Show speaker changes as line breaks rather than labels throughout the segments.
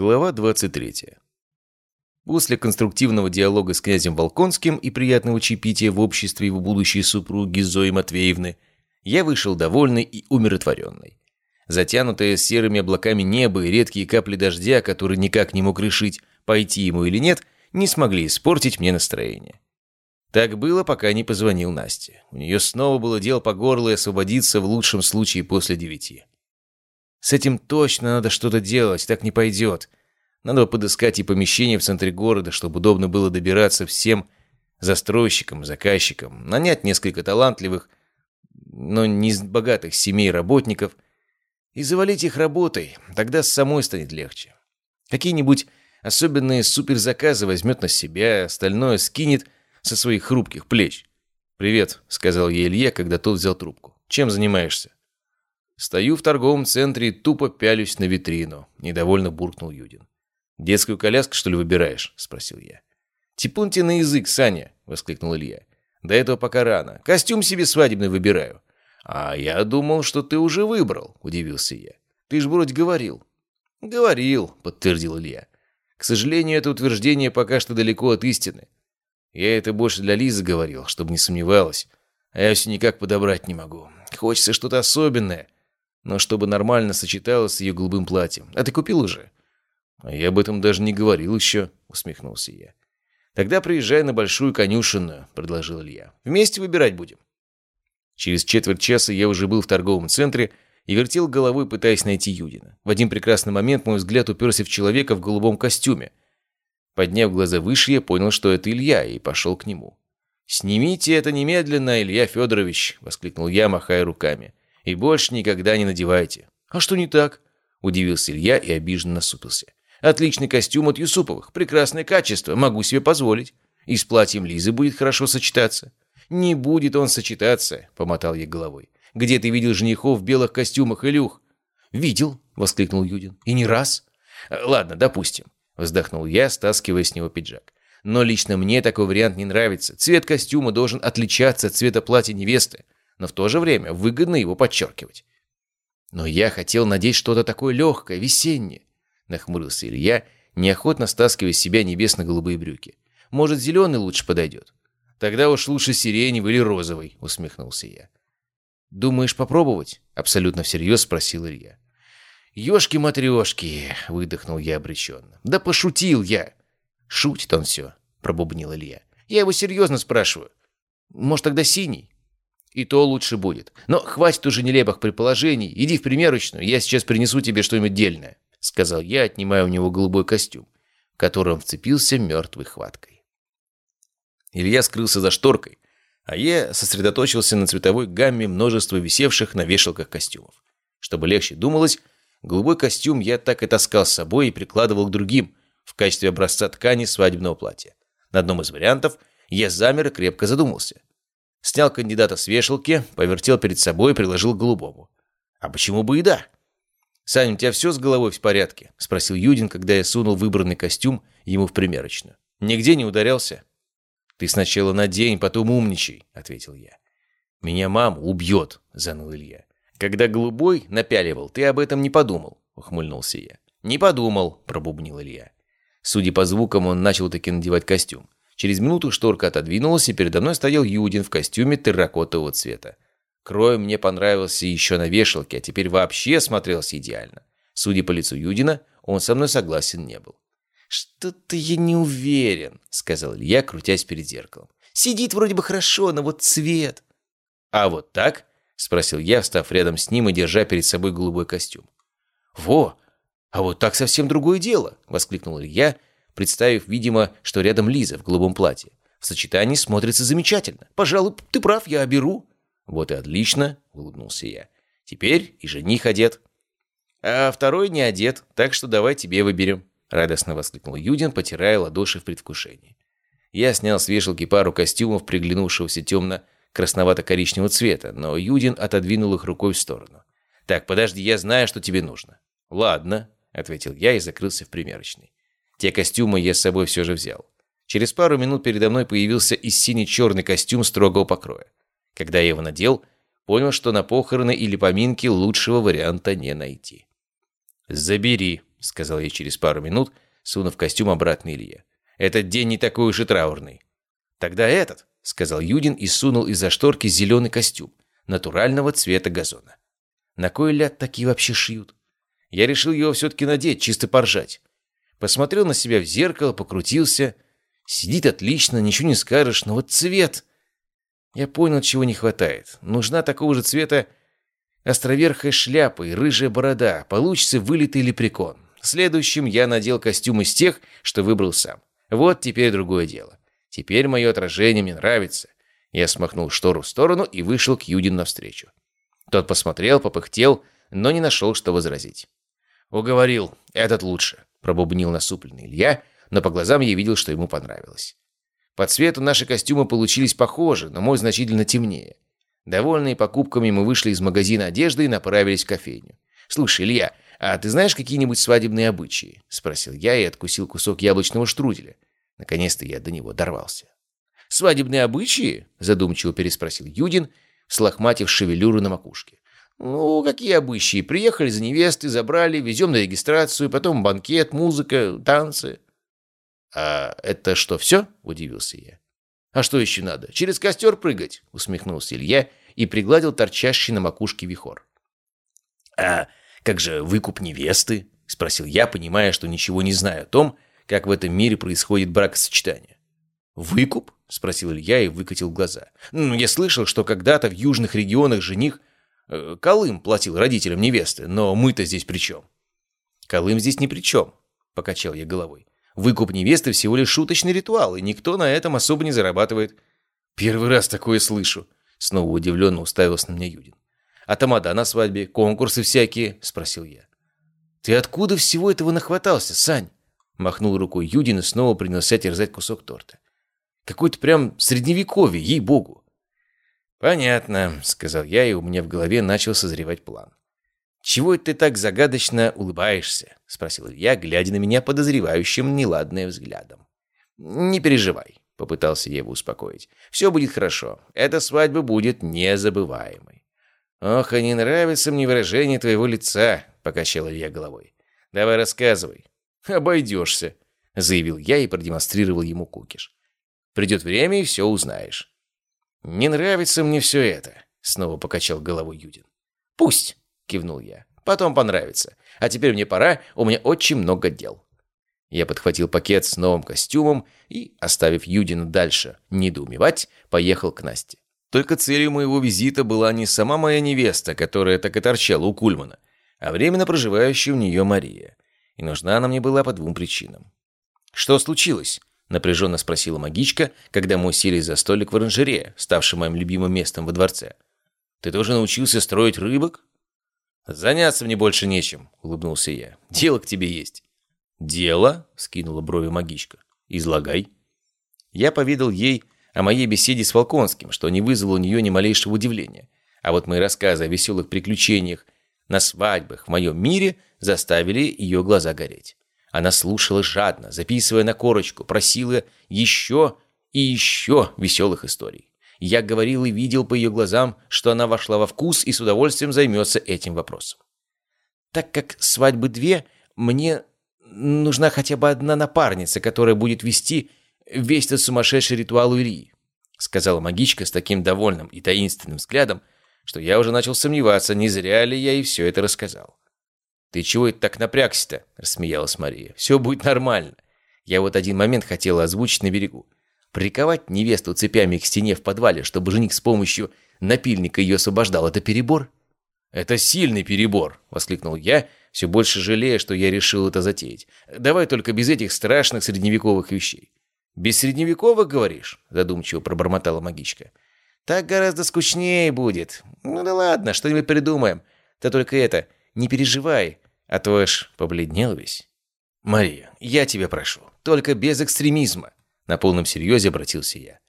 Глава 23. После конструктивного диалога с князем Волконским и приятного чаепития в обществе его будущей супруги Зои Матвеевны, я вышел довольный и умиротворенный. Затянутое серыми облаками небо и редкие капли дождя, которые никак не мог решить, пойти ему или нет, не смогли испортить мне настроение. Так было, пока не позвонил Насте. У нее снова было дело по горло и освободиться в лучшем случае после девяти. С этим точно надо что-то делать, так не пойдет. Надо подыскать и помещение в центре города, чтобы удобно было добираться всем застройщикам, заказчикам, нанять несколько талантливых, но не из богатых семей работников и завалить их работой, тогда самой станет легче. Какие-нибудь особенные суперзаказы возьмет на себя, остальное скинет со своих хрупких плеч. «Привет», — сказал ей Илья, когда тот взял трубку. «Чем занимаешься?» Стою в торговом центре и тупо пялюсь на витрину. Недовольно буркнул Юдин. «Детскую коляску, что ли, выбираешь?» – спросил я. «Типун тебе на язык, Саня!» – воскликнул Илья. «До этого пока рано. Костюм себе свадебный выбираю». «А я думал, что ты уже выбрал», – удивился я. «Ты ж вроде говорил». «Говорил», – подтвердил Илья. «К сожалению, это утверждение пока что далеко от истины. Я это больше для Лизы говорил, чтобы не сомневалась. А я все никак подобрать не могу. Хочется что-то особенное» но чтобы нормально сочеталось с ее голубым платьем. А ты купил уже?» «А я об этом даже не говорил еще», — усмехнулся я. «Тогда приезжай на Большую конюшенную», — предложил Илья. «Вместе выбирать будем». Через четверть часа я уже был в торговом центре и вертел головой, пытаясь найти Юдина. В один прекрасный момент мой взгляд уперся в человека в голубом костюме. Подняв глаза выше, я понял, что это Илья, и пошел к нему. «Снимите это немедленно, Илья Федорович!» — воскликнул я, махая руками. И больше никогда не надевайте». «А что не так?» – удивился Илья и обиженно насупился. «Отличный костюм от Юсуповых, прекрасное качество, могу себе позволить. И с платьем Лизы будет хорошо сочетаться». «Не будет он сочетаться», – помотал я головой. «Где ты видел женихов в белых костюмах, Илюх?» «Видел», – воскликнул Юдин. «И не раз». «Ладно, допустим», – вздохнул я, стаскивая с него пиджак. «Но лично мне такой вариант не нравится. Цвет костюма должен отличаться от цвета платья невесты но в то же время выгодно его подчеркивать. «Но я хотел надеть что-то такое легкое, весеннее», — нахмурился Илья, неохотно стаскивая с себя небесно-голубые брюки. «Может, зеленый лучше подойдет?» «Тогда уж лучше сиреневый или розовый», — усмехнулся я. «Думаешь попробовать?» — абсолютно всерьез спросил Илья. «Ешки-матрешки!» — выдохнул я обреченно. «Да пошутил я!» «Шутит он все», — пробубнил Илья. «Я его серьезно спрашиваю. Может, тогда синий?» И то лучше будет. Но хватит уже нелепых предположений. Иди в примерочную, я сейчас принесу тебе что-нибудь дельное», — сказал я, отнимая у него голубой костюм, в котором вцепился мертвой хваткой. Илья скрылся за шторкой, а я сосредоточился на цветовой гамме множества висевших на вешалках костюмов. Чтобы легче думалось, голубой костюм я так и таскал с собой и прикладывал к другим в качестве образца ткани свадебного платья. На одном из вариантов я замер и крепко задумался. Снял кандидата с вешалки, повертел перед собой и приложил к голубому. «А почему бы и да?» «Саня, у тебя все с головой в порядке?» — спросил Юдин, когда я сунул выбранный костюм ему в примерочную. «Нигде не ударялся?» «Ты сначала надень, потом умничай», — ответил я. «Меня мама убьет», — заныл Илья. «Когда голубой напяливал, ты об этом не подумал», — ухмыльнулся я. «Не подумал», — пробубнил Илья. Судя по звукам, он начал таки надевать костюм. Через минуту шторка отодвинулась, и передо мной стоял Юдин в костюме терракотового цвета. Крой мне понравился еще на вешалке, а теперь вообще смотрелся идеально. Судя по лицу Юдина, он со мной согласен не был. «Что-то я не уверен», — сказал Илья, крутясь перед зеркалом. «Сидит вроде бы хорошо, но вот цвет...» «А вот так?» — спросил я, встав рядом с ним и держа перед собой голубой костюм. «Во! А вот так совсем другое дело!» — воскликнул Илья, представив, видимо, что рядом Лиза в голубом платье. В сочетании смотрится замечательно. Пожалуй, ты прав, я беру. Вот и отлично, улыбнулся я. Теперь и жених одет. А второй не одет, так что давай тебе выберем. Радостно воскликнул Юдин, потирая ладоши в предвкушении. Я снял с вешалки пару костюмов, приглянувшегося темно-красновато-коричневого цвета, но Юдин отодвинул их рукой в сторону. «Так, подожди, я знаю, что тебе нужно». «Ладно», — ответил я и закрылся в примерочной. Те костюмы я с собой все же взял. Через пару минут передо мной появился и синий-черный костюм строгого покроя. Когда я его надел, понял, что на похороны или поминки лучшего варианта не найти. «Забери», —— сказал я через пару минут, сунув костюм обратно Илье. «Этот день не такой уж и траурный». «Тогда этот», — сказал Юдин и сунул из-за шторки зеленый костюм, натурального цвета газона. «На кой ляд такие вообще шьют?» Я решил его все-таки надеть, чисто поржать. Посмотрел на себя в зеркало, покрутился. Сидит отлично, ничего не скажешь, но вот цвет... Я понял, чего не хватает. Нужна такого же цвета островерхая шляпа и рыжая борода. Получится вылитый лепрекон. Следующим я надел костюм из тех, что выбрал сам. Вот теперь другое дело. Теперь мое отражение мне нравится. Я смахнул штору в сторону и вышел к Юдину навстречу. Тот посмотрел, попыхтел, но не нашел, что возразить. «Уговорил, этот лучше», — пробубнил насупленный Илья, но по глазам я видел, что ему понравилось. По цвету наши костюмы получились похожи, но мой значительно темнее. Довольные покупками мы вышли из магазина одежды и направились в кофейню. «Слушай, Илья, а ты знаешь какие-нибудь свадебные обычаи?» — спросил я и откусил кусок яблочного штруделя. Наконец-то я до него дорвался. «Свадебные обычаи?» — задумчиво переспросил Юдин, слохматив шевелюру на макушке. «Ну, какие обычаи? Приехали за невестой, забрали, везем на регистрацию, потом банкет, музыка, танцы». «А это что, все?» – удивился я. «А что еще надо? Через костер прыгать?» – усмехнулся Илья и пригладил торчащий на макушке вихор. «А как же выкуп невесты?» – спросил я, понимая, что ничего не знаю о том, как в этом мире происходит бракосочетание. «Выкуп?» – спросил Илья и выкатил глаза. «Ну, я слышал, что когда-то в южных регионах жених Э, Колым платил родителям невесты, но мы-то здесь при чем? Колым здесь ни при чем, покачал я головой. Выкуп невесты всего лишь шуточный ритуал, и никто на этом особо не зарабатывает. Первый раз такое слышу. Снова удивленно уставился на меня Юдин. А тамада на свадьбе, конкурсы всякие, спросил я. Ты откуда всего этого нахватался, Сань? Махнул рукой Юдин и снова принялся терзать кусок торта. Какой-то прям средневековье, ей-богу. «Понятно», — сказал я, и у меня в голове начал созревать план. «Чего ты так загадочно улыбаешься?» — спросил Илья, глядя на меня подозревающим неладное взглядом. «Не переживай», — попытался я его успокоить. «Все будет хорошо. Эта свадьба будет незабываемой». «Ох, и не нравится мне выражение твоего лица», — покачал Илья головой. «Давай рассказывай». «Обойдешься», — заявил я и продемонстрировал ему кукиш. «Придет время, и все узнаешь». «Не нравится мне все это», — снова покачал головой Юдин. «Пусть», — кивнул я. «Потом понравится. А теперь мне пора, у меня очень много дел». Я подхватил пакет с новым костюмом и, оставив Юдина дальше недоумевать, поехал к Насте. Только целью моего визита была не сама моя невеста, которая так и торчала у Кульмана, а временно проживающая у нее Мария. И нужна она мне была по двум причинам. «Что случилось?» Напряженно спросила магичка, когда мы сели за столик в оранжерее, ставший моим любимым местом во дворце. «Ты тоже научился строить рыбок?» «Заняться мне больше нечем», — улыбнулся я. «Дело к тебе есть». «Дело?» — скинула брови магичка. «Излагай». Я поведал ей о моей беседе с Волконским, что не вызвало у нее ни малейшего удивления. А вот мои рассказы о веселых приключениях на свадьбах в моем мире заставили ее глаза гореть. Она слушала жадно, записывая на корочку, просила еще и еще веселых историй. Я говорил и видел по ее глазам, что она вошла во вкус и с удовольствием займется этим вопросом. Так как свадьбы две, мне нужна хотя бы одна напарница, которая будет вести весь этот сумасшедший ритуал Ильи, сказала магичка с таким довольным и таинственным взглядом, что я уже начал сомневаться, не зря ли я ей все это рассказал. «Ты чего это так напрягся-то?» – рассмеялась Мария. «Все будет нормально. Я вот один момент хотела озвучить на берегу. Приковать невесту цепями к стене в подвале, чтобы жених с помощью напильника ее освобождал – это перебор?» «Это сильный перебор!» – воскликнул я, все больше жалея, что я решил это затеять. «Давай только без этих страшных средневековых вещей». «Без средневековых, говоришь?» – задумчиво пробормотала магичка. «Так гораздо скучнее будет. Ну да ладно, что-нибудь придумаем. Да только это, не переживай, а то аж побледнел весь. «Мария, я тебя прошу, только без экстремизма!» На полном серьезе обратился я.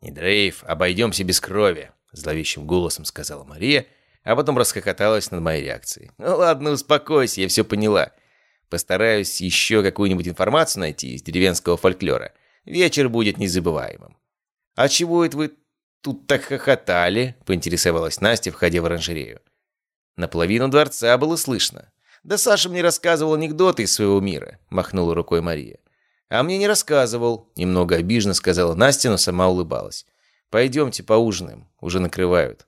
«Не дрейф, обойдемся без крови», — зловещим голосом сказала Мария, а потом расхохоталась над моей реакцией. «Ну ладно, успокойся, я все поняла. Постараюсь еще какую-нибудь информацию найти из деревенского фольклора. Вечер будет незабываемым». «А чего это вы тут так хохотали?» — поинтересовалась Настя, входя в оранжерею. Наполовину дворца было слышно. «Да Саша мне рассказывал анекдоты из своего мира», — махнула рукой Мария. «А мне не рассказывал», — немного обиженно сказала Настя, но сама улыбалась. «Пойдемте поужинаем, уже накрывают».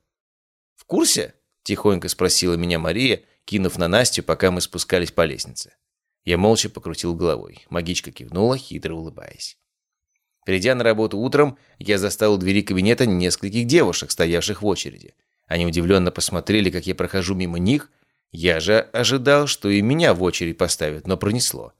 «В курсе?» — тихонько спросила меня Мария, кинув на Настю, пока мы спускались по лестнице. Я молча покрутил головой. Магичка кивнула, хитро улыбаясь. Придя на работу утром, я застал у двери кабинета нескольких девушек, стоявших в очереди. Они удивленно посмотрели, как я прохожу мимо них, я же ожидал, что и меня в очередь поставят, но пронесло.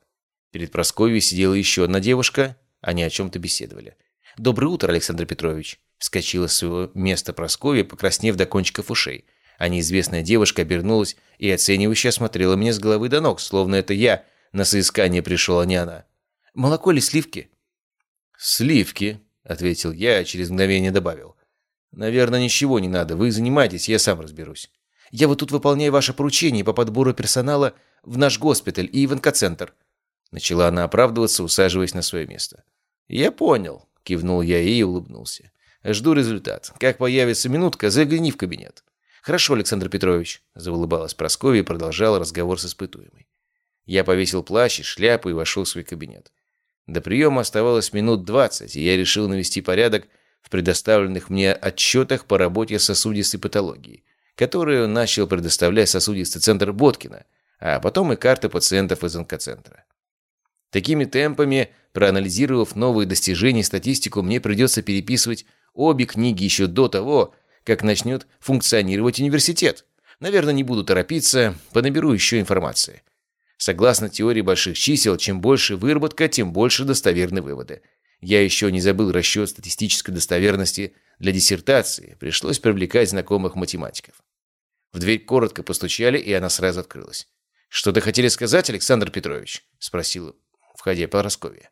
Перед Прасковьей сидела еще одна девушка, они о чем-то беседовали. «Доброе утро, Александр Петрович!» Вскочила с своего места Прасковья, покраснев до кончиков ушей. А неизвестная девушка обернулась и оценивающе осмотрела меня с головы до ног, словно это я на соискание пришел, а не она. «Молоко или сливки?» «Сливки», — ответил я, а через мгновение добавил. «Наверное, ничего не надо. Вы занимайтесь, я сам разберусь». Я вот тут выполняю ваше поручение по подбору персонала в наш госпиталь и в онкоцентр». Начала она оправдываться, усаживаясь на свое место. «Я понял», — кивнул я ей и улыбнулся. «Жду результат. Как появится минутка, загляни в кабинет». «Хорошо, Александр Петрович», — заулыбалась Прасковья и продолжала разговор с испытуемой. Я повесил плащ и шляпу и вошел в свой кабинет. До приема оставалось минут двадцать, и я решил навести порядок в предоставленных мне отчетах по работе сосудистой патологии которую начал предоставлять сосудистый центр Боткина, а потом и карты пациентов из онкоцентра. Такими темпами, проанализировав новые достижения и статистику, мне придется переписывать обе книги еще до того, как начнет функционировать университет. Наверное, не буду торопиться, понаберу еще информации. Согласно теории больших чисел, чем больше выработка, тем больше достоверны выводы. Я еще не забыл расчет статистической достоверности для диссертации, пришлось привлекать знакомых математиков. В дверь коротко постучали, и она сразу открылась. «Что-то хотели сказать, Александр Петрович?» — спросил, входя по Росковье.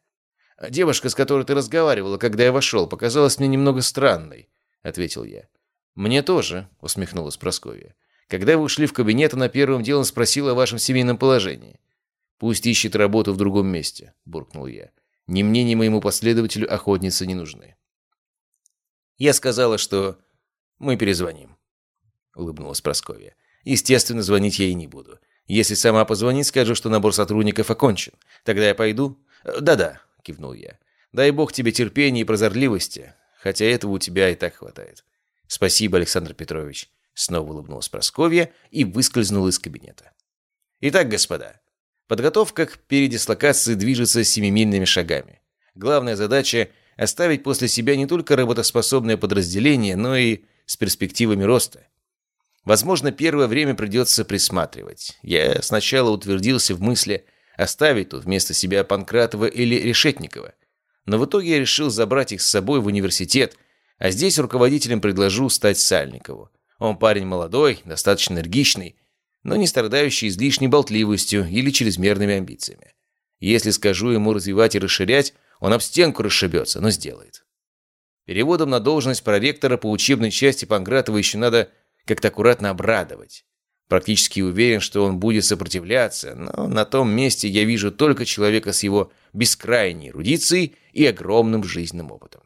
«Девушка, с которой ты разговаривала, когда я вошел, показалась мне немного странной», — ответил я. «Мне тоже», — усмехнулась Прасковья. «Когда вы ушли в кабинет, она первым делом спросила о вашем семейном положении». «Пусть ищет работу в другом месте», — буркнул я. «Ни мне, ни моему последователю охотницы не нужны». Я сказала, что мы перезвоним. — улыбнулась Прасковья. «Естественно, звонить я ей не буду. Если сама позвонит, скажу, что набор сотрудников окончен. Тогда я пойду?» «Да-да», — кивнул я. «Дай бог тебе терпения и прозорливости, хотя этого у тебя и так хватает». «Спасибо, Александр Петрович», — снова улыбнулась Прасковья и выскользнула из кабинета. «Итак, господа, подготовка к передислокации движется семимильными шагами. Главная задача — оставить после себя не только работоспособное подразделение, но и с перспективами роста. Возможно, первое время придется присматривать. Я сначала утвердился в мысли оставить тут вместо себя Панкратова или Решетникова. Но в итоге я решил забрать их с собой в университет, а здесь руководителем предложу стать Сальникову. Он парень молодой, достаточно энергичный, но не страдающий излишней болтливостью или чрезмерными амбициями. Если скажу ему развивать и расширять, он об стенку расшибется, но сделает. Переводом на должность проректора по учебной части Панкратова еще надо как-то аккуратно обрадовать. Практически уверен, что он будет сопротивляться, но на том месте я вижу только человека с его бескрайней эрудицией и огромным жизненным опытом.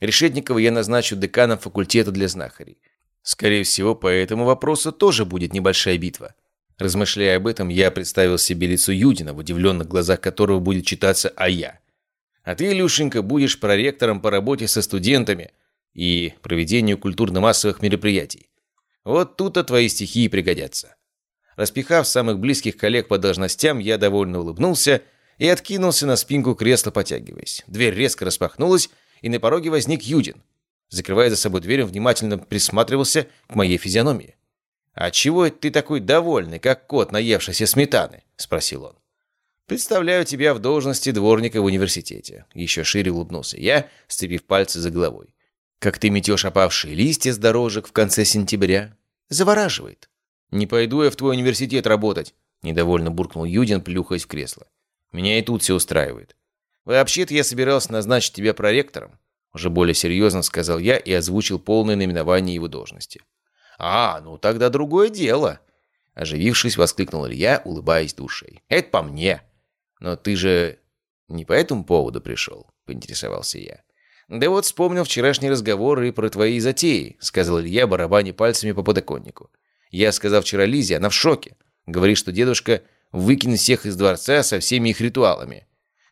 Решетникова я назначу деканом факультета для знахарей. Скорее всего, по этому вопросу тоже будет небольшая битва. Размышляя об этом, я представил себе лицо Юдина, в удивленных глазах которого будет читаться «А я». А ты, Илюшенька, будешь проректором по работе со студентами и проведению культурно-массовых мероприятий. Вот тут-то твои стихи пригодятся. Распихав самых близких коллег по должностям, я довольно улыбнулся и откинулся на спинку кресла, потягиваясь. Дверь резко распахнулась, и на пороге возник Юдин. Закрывая за собой дверь, он внимательно присматривался к моей физиономии. «А чего ты такой довольный, как кот, наевшийся сметаны?» — спросил он. «Представляю тебя в должности дворника в университете». Еще шире улыбнулся я, сцепив пальцы за головой как ты метешь опавшие листья с дорожек в конце сентября. Завораживает. «Не пойду я в твой университет работать», — недовольно буркнул Юдин, плюхаясь в кресло. «Меня и тут все устраивает. Вообще-то я собирался назначить тебя проректором», — уже более серьезно сказал я и озвучил полное наименование его должности. «А, ну тогда другое дело», — оживившись, воскликнул Илья, улыбаясь душей. «Это по мне». «Но ты же не по этому поводу пришел», — поинтересовался я. «Да вот вспомнил вчерашний разговор и про твои затеи», — сказал Илья, барабаня пальцами по подоконнику. «Я сказал вчера Лизе, она в шоке. Говорит, что дедушка выкинет всех из дворца со всеми их ритуалами.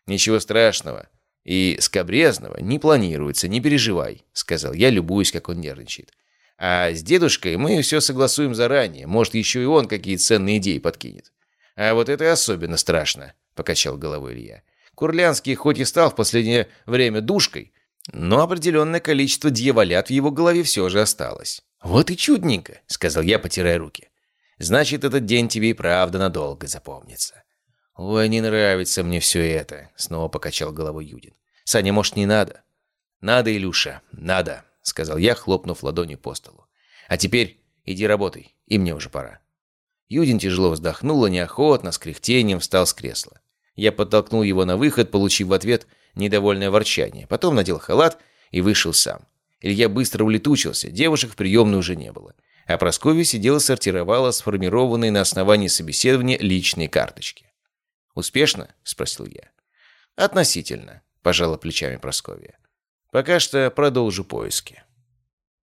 Ничего страшного и скобрезного не планируется, не переживай», — сказал я, любуясь, как он нервничает. «А с дедушкой мы все согласуем заранее, может, еще и он какие ценные идеи подкинет». «А вот это особенно страшно», — покачал головой Илья. «Курлянский хоть и стал в последнее время душкой, но определенное количество дьяволят в его голове все же осталось». «Вот и чудненько», — сказал я, потирая руки. «Значит, этот день тебе и правда надолго запомнится». «Ой, не нравится мне все это», — снова покачал головой Юдин. «Саня, может, не надо?» «Надо, Илюша, надо», — сказал я, хлопнув ладонью по столу. «А теперь иди работай, и мне уже пора». Юдин тяжело вздохнул и неохотно, с кряхтением встал с кресла. Я подтолкнул его на выход, получив в ответ недовольное ворчание. Потом надел халат и вышел сам. Илья быстро улетучился, девушек в приемной уже не было. А Прасковья сидела сортировала сформированные на основании собеседования личные карточки. «Успешно?» – спросил я. «Относительно», – пожала плечами Прасковья. «Пока что продолжу поиски».